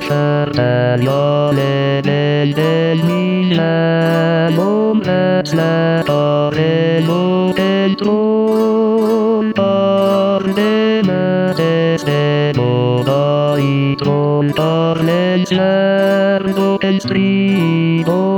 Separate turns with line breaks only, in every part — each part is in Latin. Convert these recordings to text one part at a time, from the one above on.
Richard salió desde el milagro, hombre la torre lo control, ordenas desde modo y troll, torne el cerdo, el trigo,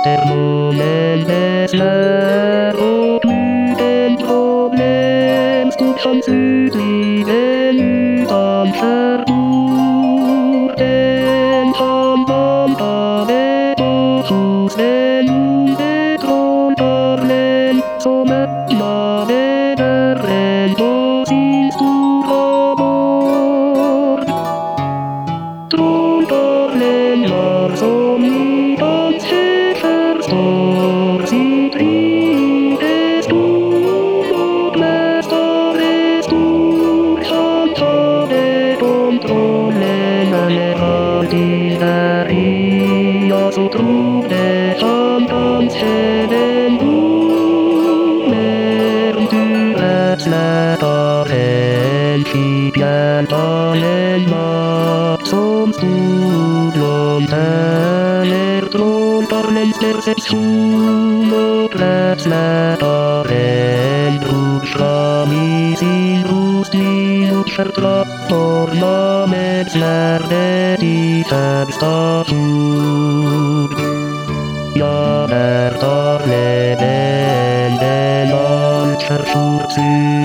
efter noen leser og uten problemstor som utvider utenfor ord. Den som bombade på hos den onde trollbarnen som zu Trubne am ganzen Numen Dures leparen Cipian talen ma Som studium teler tron parlens ter sex sumo Tres leparen Rus ramis in rus diut Vertrat torname Pieczarny tansto cud Ioner torne del del olczar szurcy